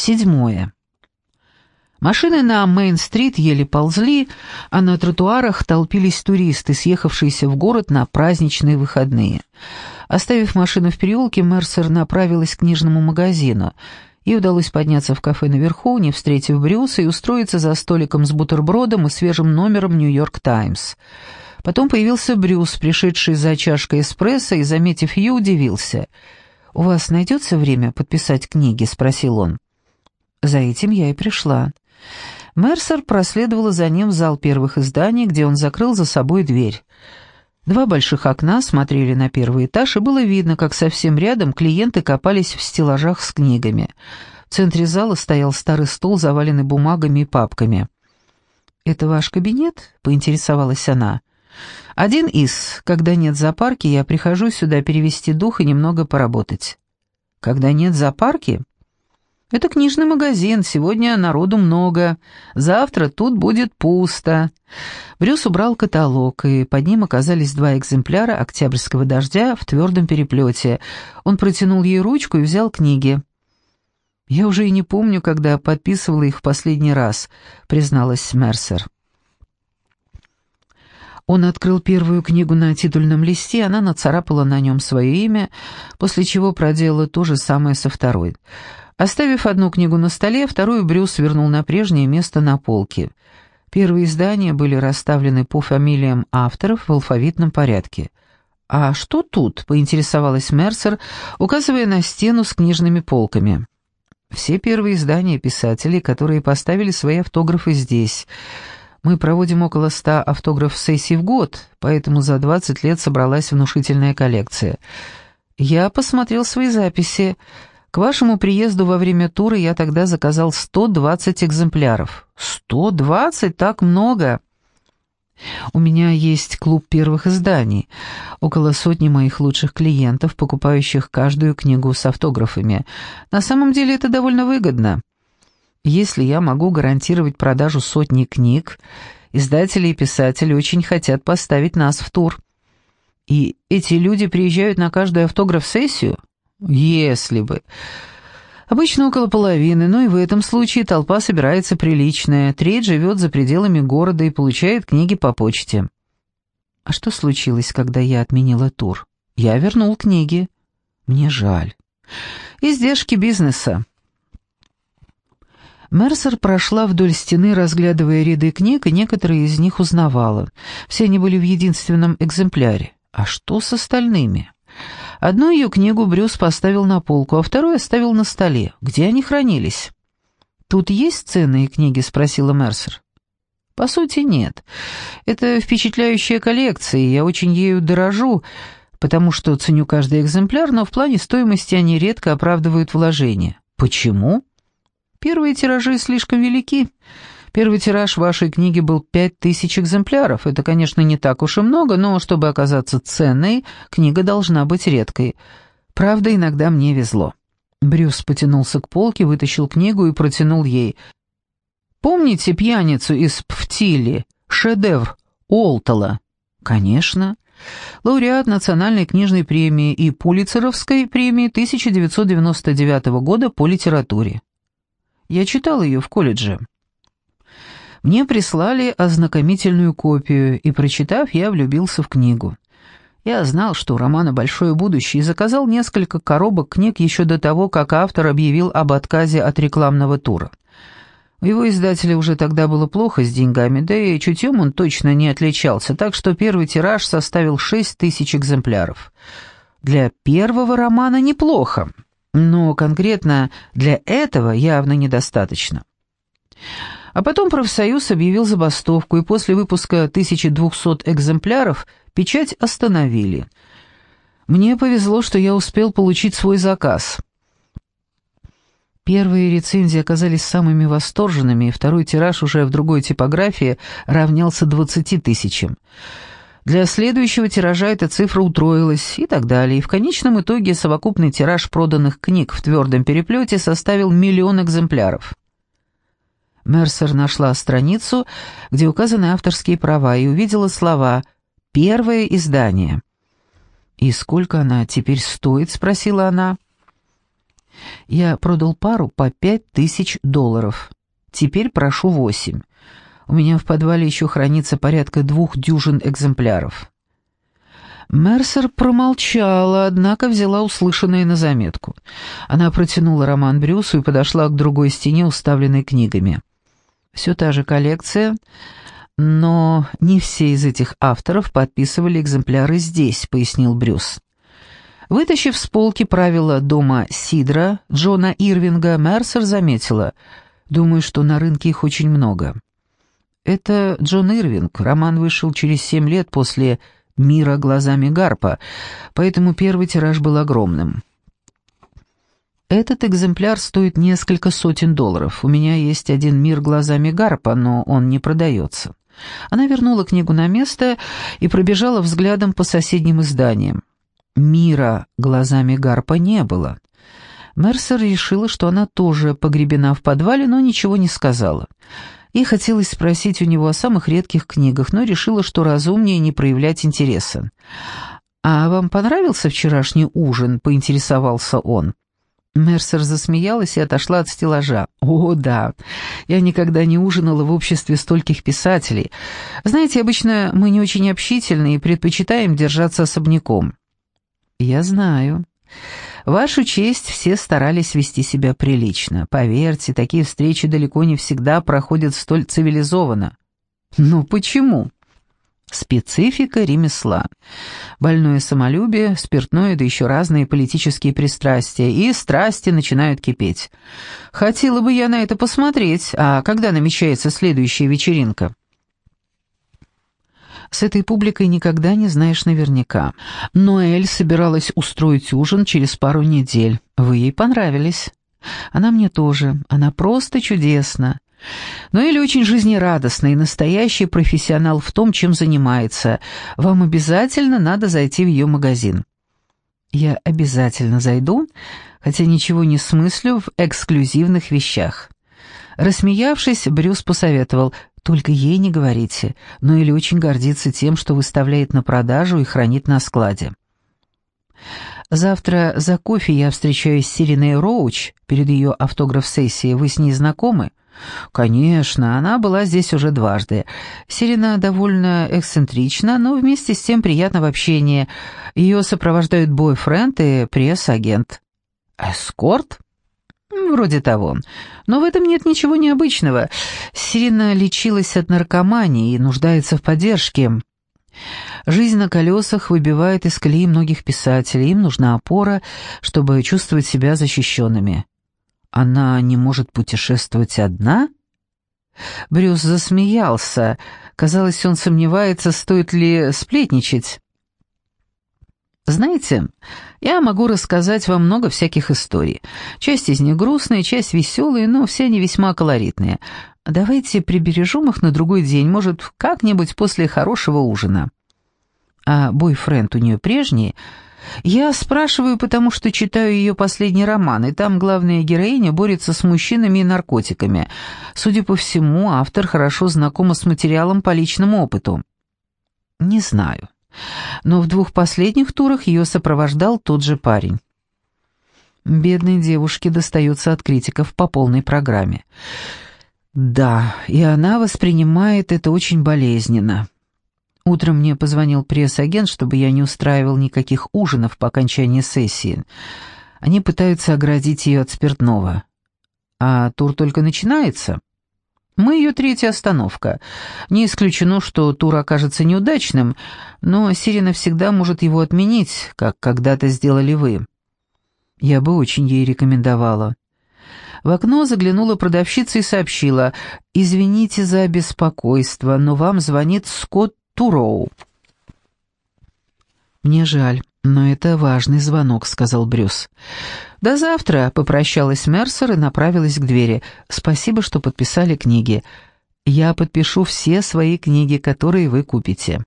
Седьмое. Машины на Мейн-стрит еле ползли, а на тротуарах толпились туристы, съехавшиеся в город на праздничные выходные. Оставив машину в переулке, Мерсер направилась к книжному магазину. Ей удалось подняться в кафе наверху, не встретив Брюса, и устроиться за столиком с бутербродом и свежим номером «Нью-Йорк Таймс». Потом появился Брюс, пришедший за чашкой эспрессо, и, заметив ее, удивился. «У вас найдется время подписать книги?» — спросил он. «За этим я и пришла». Мерсер проследовала за ним в зал первых изданий, где он закрыл за собой дверь. Два больших окна смотрели на первый этаж, и было видно, как совсем рядом клиенты копались в стеллажах с книгами. В центре зала стоял старый стол, заваленный бумагами и папками. «Это ваш кабинет?» — поинтересовалась она. «Один из. Когда нет запарки, я прихожу сюда перевести дух и немного поработать». «Когда нет запарки?» Это книжный магазин, сегодня народу много, завтра тут будет пусто. Брюс убрал каталог, и под ним оказались два экземпляра «Октябрьского дождя» в твердом переплете. Он протянул ей ручку и взял книги. «Я уже и не помню, когда подписывала их в последний раз», — призналась Мерсер. Он открыл первую книгу на титульном листе, она нацарапала на нем свое имя, после чего проделала то же самое со второй — Оставив одну книгу на столе, вторую Брюс вернул на прежнее место на полке. Первые издания были расставлены по фамилиям авторов в алфавитном порядке. «А что тут?» — поинтересовалась Мерсер, указывая на стену с книжными полками. «Все первые издания писателей, которые поставили свои автографы здесь. Мы проводим около ста автограф-сессий в год, поэтому за 20 лет собралась внушительная коллекция. Я посмотрел свои записи». К вашему приезду во время тура я тогда заказал 120 экземпляров. 120? Так много!» У меня есть клуб первых изданий. Около сотни моих лучших клиентов, покупающих каждую книгу с автографами. На самом деле это довольно выгодно. Если я могу гарантировать продажу сотни книг, издатели и писатели очень хотят поставить нас в тур. И эти люди приезжают на каждую автограф-сессию? Если бы. Обычно около половины, но и в этом случае толпа собирается приличная. Треть живет за пределами города и получает книги по почте. А что случилось, когда я отменила тур? Я вернул книги. Мне жаль. Издержки бизнеса. Мерсер прошла вдоль стены, разглядывая ряды книг, и некоторые из них узнавала. Все они были в единственном экземпляре. А что с остальными? Одну ее книгу Брюс поставил на полку, а вторую оставил на столе. Где они хранились? «Тут есть ценные книги?» — спросила Мерсер. «По сути, нет. Это впечатляющая коллекция, и я очень ею дорожу, потому что ценю каждый экземпляр, но в плане стоимости они редко оправдывают вложения. Почему? Первые тиражи слишком велики. Первый тираж вашей книги был пять тысяч экземпляров. Это, конечно, не так уж и много, но чтобы оказаться ценной, книга должна быть редкой. Правда, иногда мне везло». Брюс потянулся к полке, вытащил книгу и протянул ей. «Помните пьяницу из Пфтили? Шедевр Олтала?» «Конечно. Лауреат Национальной книжной премии и Пулицеровской премии 1999 года по литературе. Я читал ее в колледже». Мне прислали ознакомительную копию, и, прочитав, я влюбился в книгу. Я знал, что у романа большое будущее, и заказал несколько коробок книг еще до того, как автор объявил об отказе от рекламного тура. У его издателя уже тогда было плохо с деньгами, да и чутьем он точно не отличался, так что первый тираж составил шесть тысяч экземпляров. Для первого романа неплохо, но конкретно для этого явно недостаточно. А потом профсоюз объявил забастовку, и после выпуска 1200 экземпляров печать остановили. Мне повезло, что я успел получить свой заказ. Первые рецензии оказались самыми восторженными, и второй тираж уже в другой типографии равнялся 20 тысячам. Для следующего тиража эта цифра утроилась и так далее, и в конечном итоге совокупный тираж проданных книг в твердом переплете составил миллион экземпляров. Мерсер нашла страницу, где указаны авторские права, и увидела слова «Первое издание». «И сколько она теперь стоит?» — спросила она. Я продал пару по пять тысяч долларов. Теперь прошу восемь. У меня в подвале еще хранится порядка двух дюжин экземпляров». Мерсер промолчала, однако взяла услышанное на заметку. Она протянула роман Брюсу и подошла к другой стене, уставленной книгами. Все та же коллекция, но не все из этих авторов подписывали экземпляры здесь, пояснил Брюс. Вытащив с полки правила дома Сидра Джона Ирвинга, Мерсер заметила, «Думаю, что на рынке их очень много». Это Джон Ирвинг. Роман вышел через семь лет после «Мира глазами Гарпа», поэтому первый тираж был огромным. Этот экземпляр стоит несколько сотен долларов. У меня есть один «Мир глазами Гарпа», но он не продается. Она вернула книгу на место и пробежала взглядом по соседним изданиям. «Мира глазами Гарпа» не было. Мерсер решила, что она тоже погребена в подвале, но ничего не сказала. Ей хотелось спросить у него о самых редких книгах, но решила, что разумнее не проявлять интереса. «А вам понравился вчерашний ужин?» — поинтересовался он. Мерсер засмеялась и отошла от стеллажа. «О, да, я никогда не ужинала в обществе стольких писателей. Знаете, обычно мы не очень общительны и предпочитаем держаться особняком». «Я знаю. Вашу честь все старались вести себя прилично. Поверьте, такие встречи далеко не всегда проходят столь цивилизованно. Ну почему? Специфика ремесла. Больное самолюбие, спиртное, да еще разные политические пристрастия, и страсти начинают кипеть. Хотела бы я на это посмотреть, а когда намечается следующая вечеринка? С этой публикой никогда не знаешь наверняка. Ноэль собиралась устроить ужин через пару недель. Вы ей понравились. Она мне тоже. Она просто чудесна. Ноэль очень жизнерадостный, настоящий профессионал в том, чем занимается. Вам обязательно надо зайти в ее магазин. Я обязательно зайду, хотя ничего не смыслю в эксклюзивных вещах. Рассмеявшись, Брюс посоветовал, «Только ей не говорите, но или очень гордится тем, что выставляет на продажу и хранит на складе». «Завтра за кофе я встречаюсь с Сириной Роуч перед ее автограф-сессией. Вы с ней знакомы?» «Конечно, она была здесь уже дважды. Сирена довольно эксцентрична, но вместе с тем приятно в общении. Ее сопровождают бойфренд и пресс-агент». «Эскорт?» «Вроде того. Но в этом нет ничего необычного. Сирена лечилась от наркомании и нуждается в поддержке. Жизнь на колесах выбивает из колеи многих писателей. Им нужна опора, чтобы чувствовать себя защищенными. Она не может путешествовать одна?» Брюс засмеялся. Казалось, он сомневается, стоит ли сплетничать. Знаете, я могу рассказать вам много всяких историй. Часть из них грустные, часть веселые, но все они весьма колоритные. Давайте прибережем их на другой день, может, как-нибудь после хорошего ужина. А бойфренд у нее прежний? Я спрашиваю, потому что читаю ее последний роман, и там главная героиня борется с мужчинами и наркотиками. Судя по всему, автор хорошо знакома с материалом по личному опыту. Не знаю но в двух последних турах ее сопровождал тот же парень. Бедной девушке достается от критиков по полной программе. Да, и она воспринимает это очень болезненно. Утром мне позвонил пресс-агент, чтобы я не устраивал никаких ужинов по окончании сессии. Они пытаются оградить ее от спиртного. А тур только начинается. Мы ее третья остановка. Не исключено, что тур окажется неудачным, но Сирена всегда может его отменить, как когда-то сделали вы. Я бы очень ей рекомендовала. В окно заглянула продавщица и сообщила, «Извините за беспокойство, но вам звонит Скотт Туроу». «Мне жаль, но это важный звонок», — сказал Брюс. «До завтра», — попрощалась Мерсер и направилась к двери. «Спасибо, что подписали книги. Я подпишу все свои книги, которые вы купите».